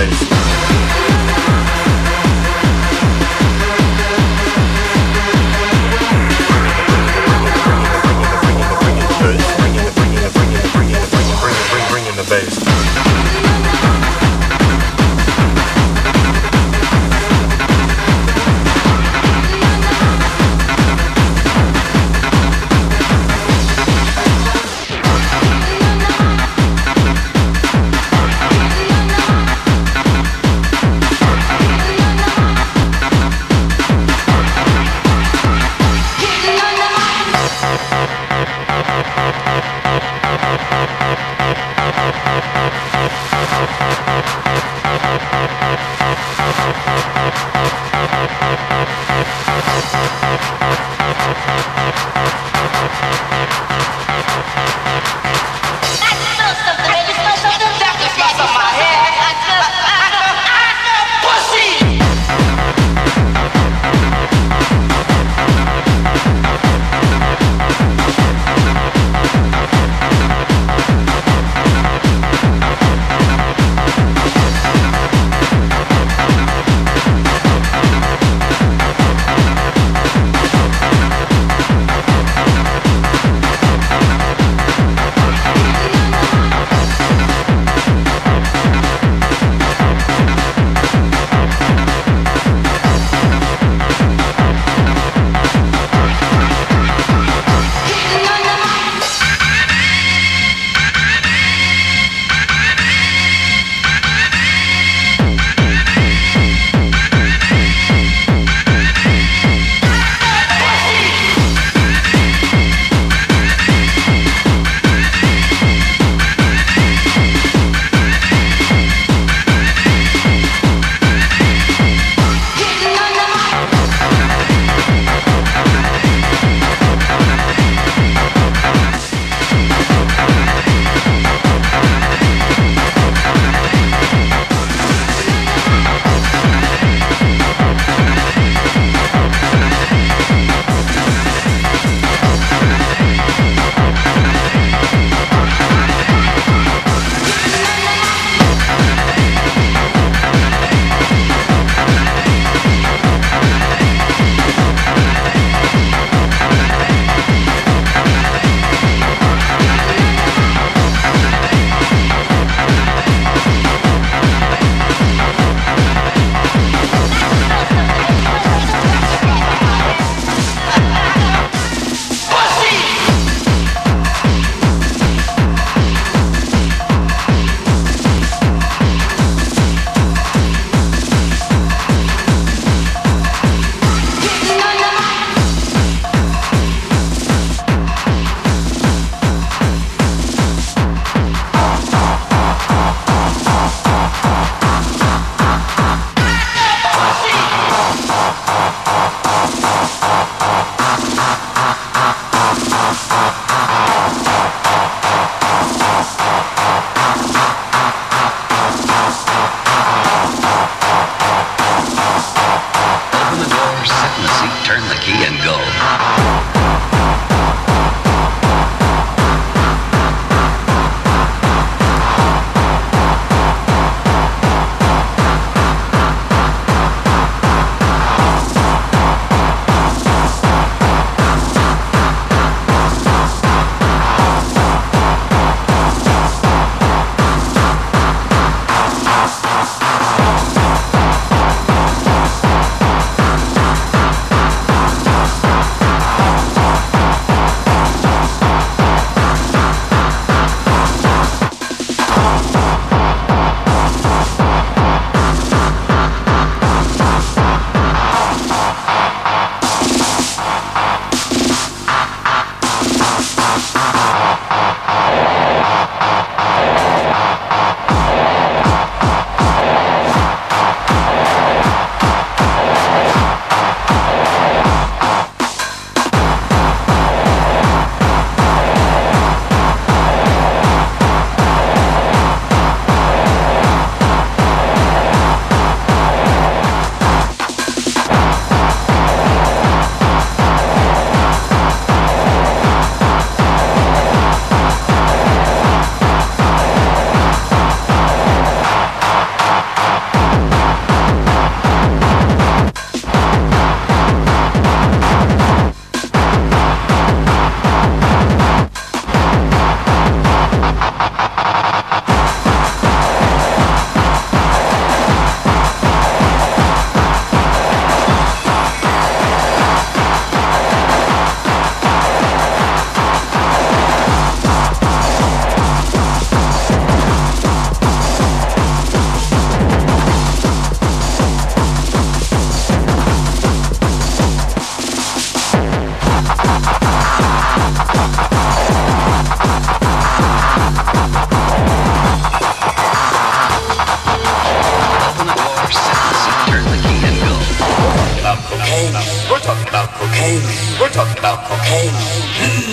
Bringing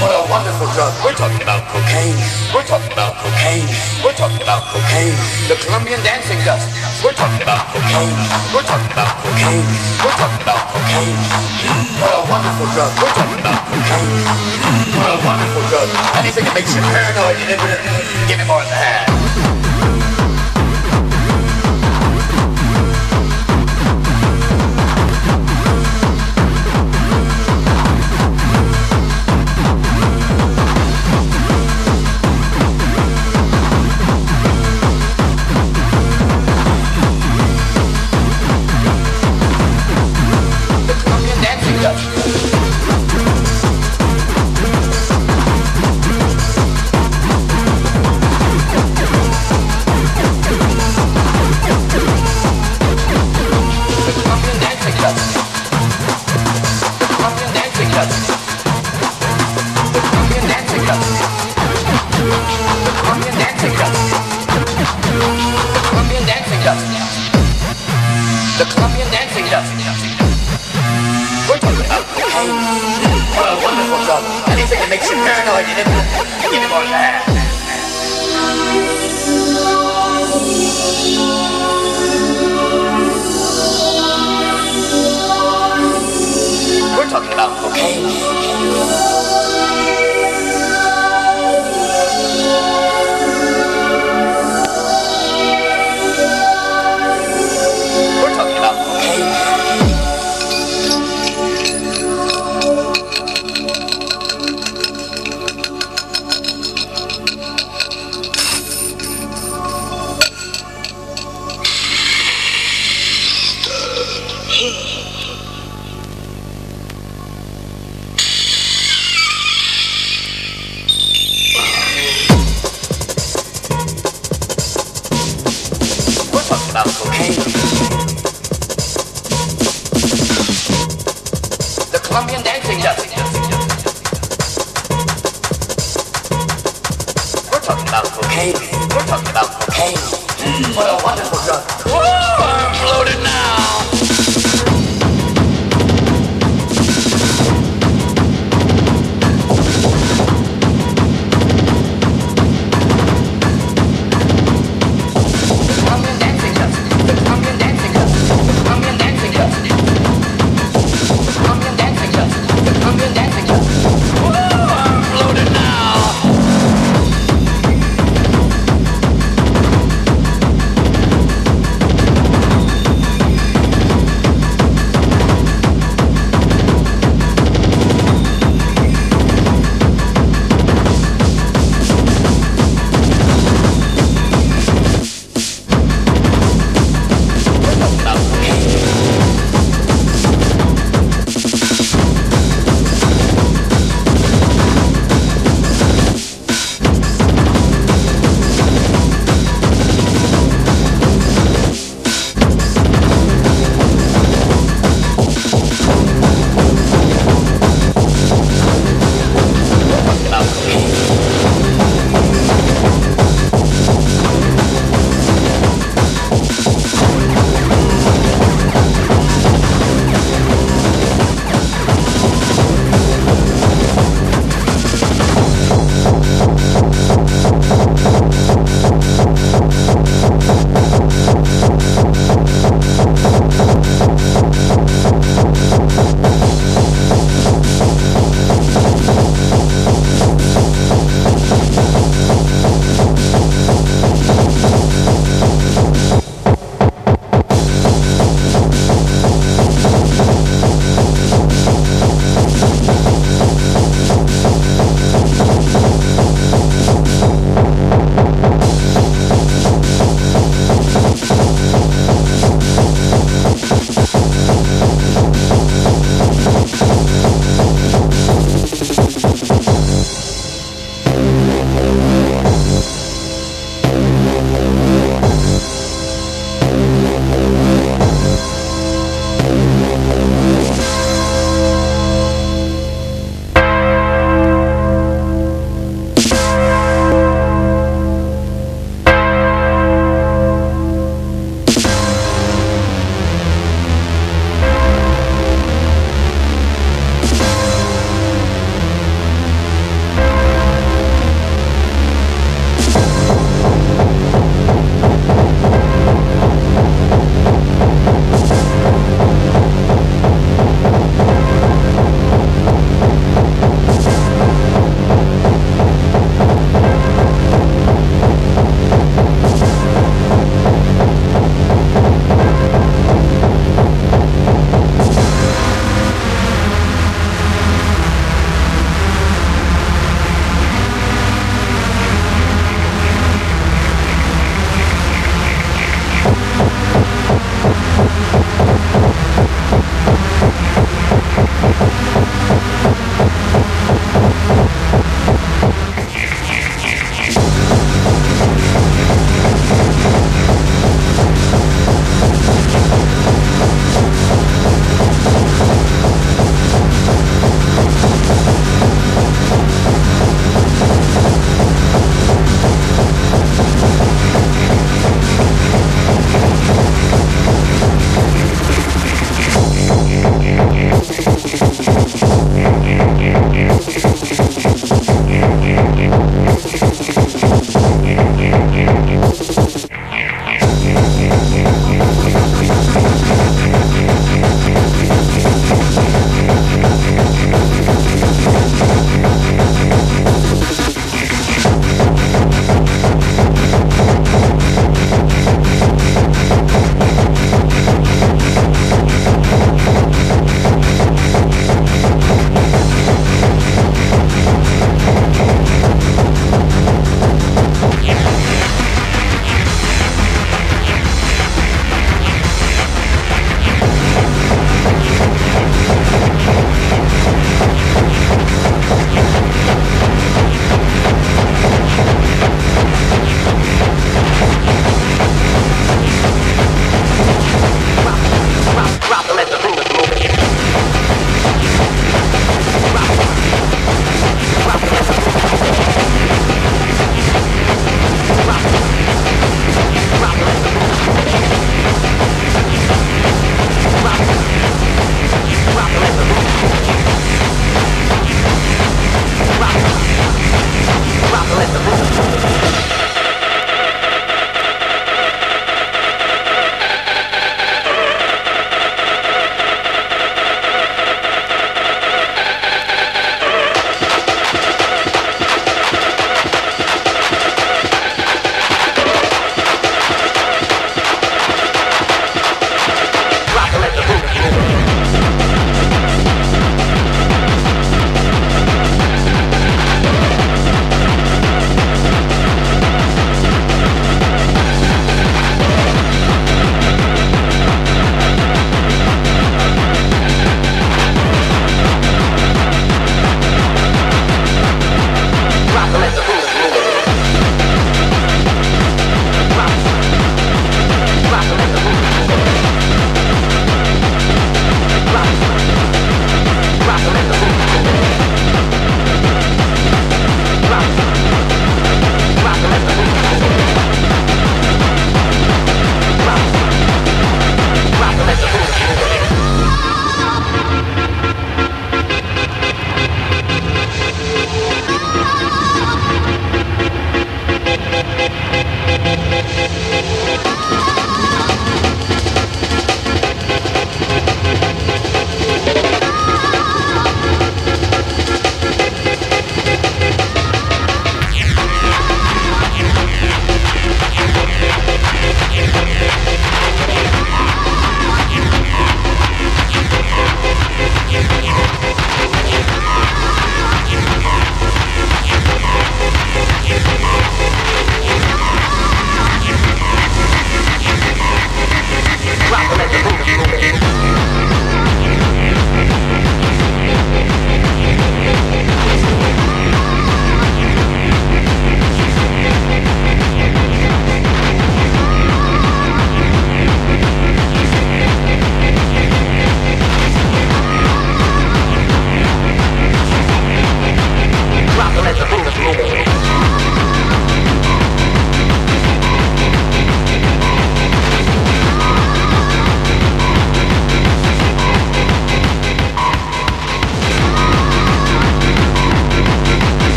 What a wonderful drug. We're talking about cocaine. We're talking about cocaine. We're talking about cocaine. The Colombian dancing dust. We're talking about cocaine. We're talking about cocaine. We're talking about cocaine. What a wonderful drug. We're talking about cocaine. What a wonderful drug. Anything that makes you paranoid. Give me more of that.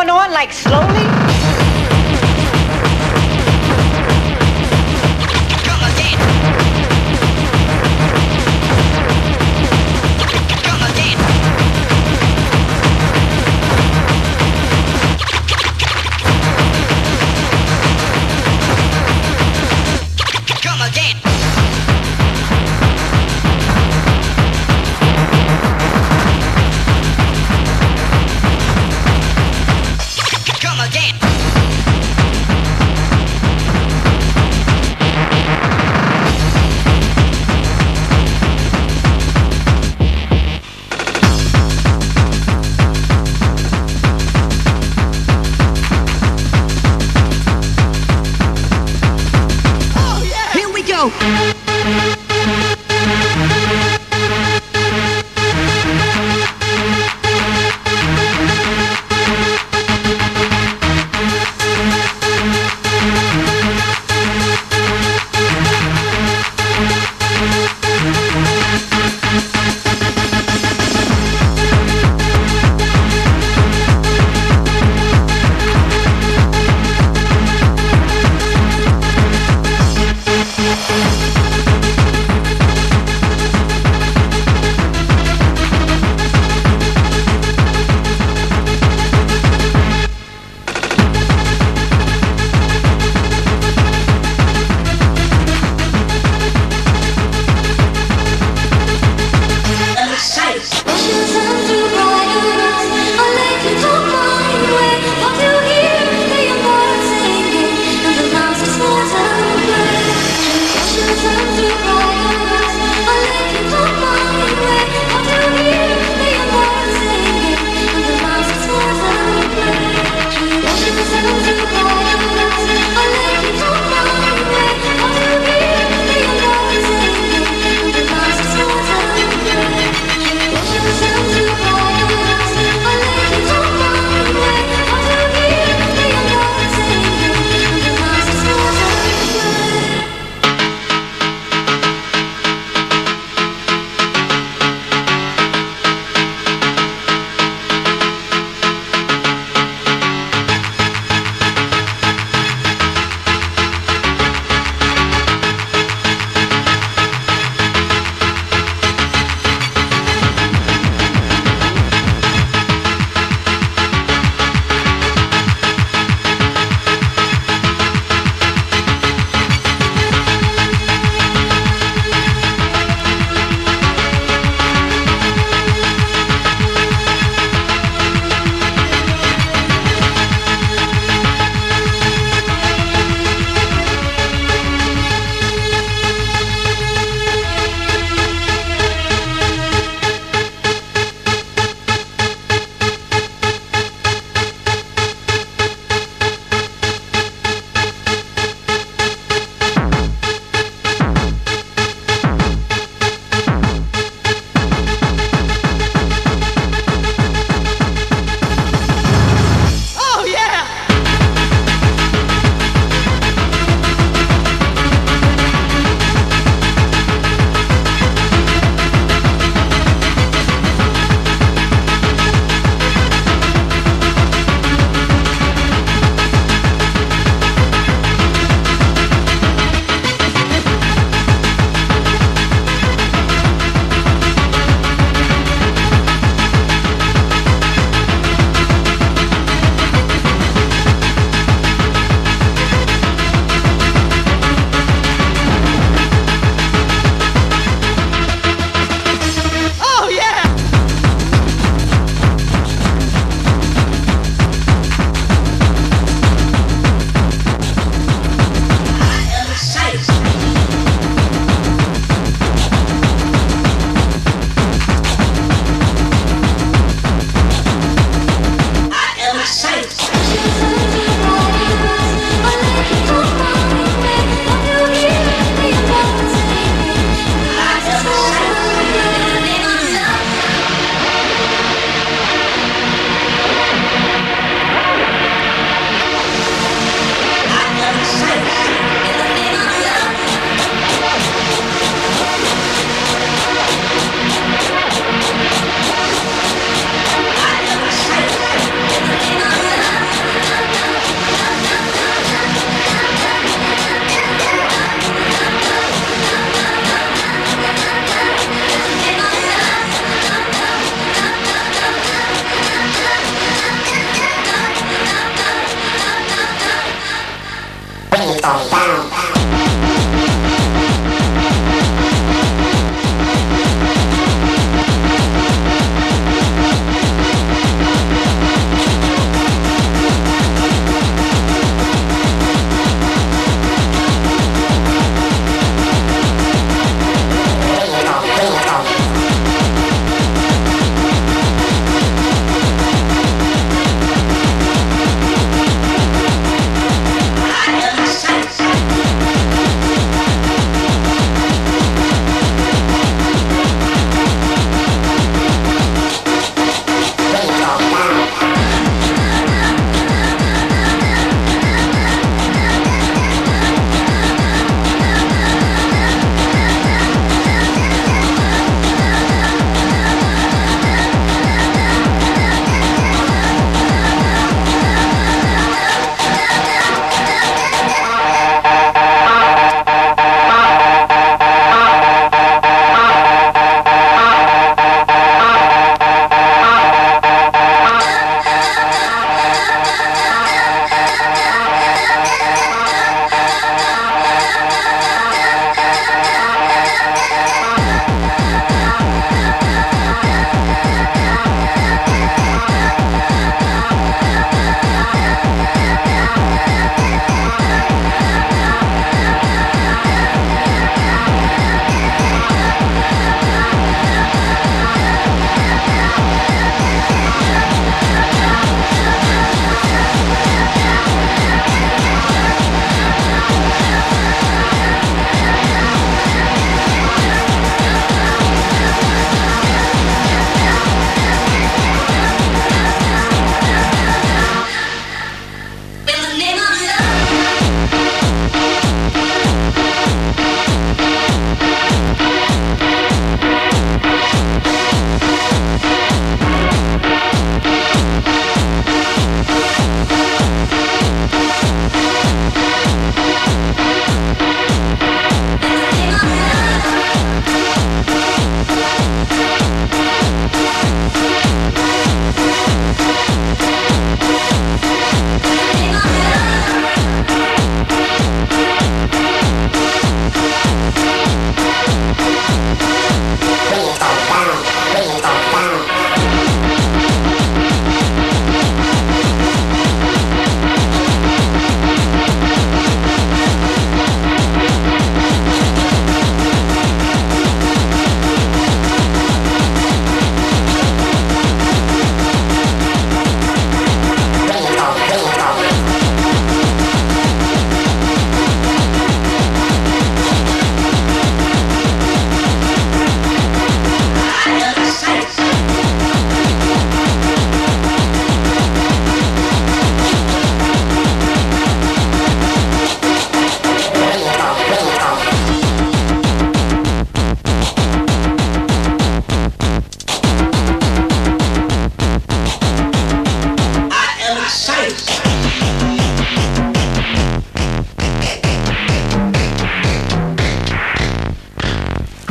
Going on, like slowly?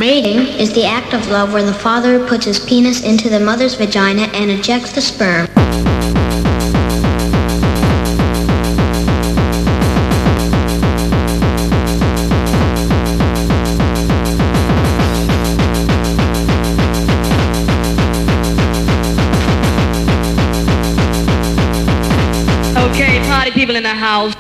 Is the act of love where the father puts his penis into the mother's vagina and ejects the sperm. Okay, party people in the house.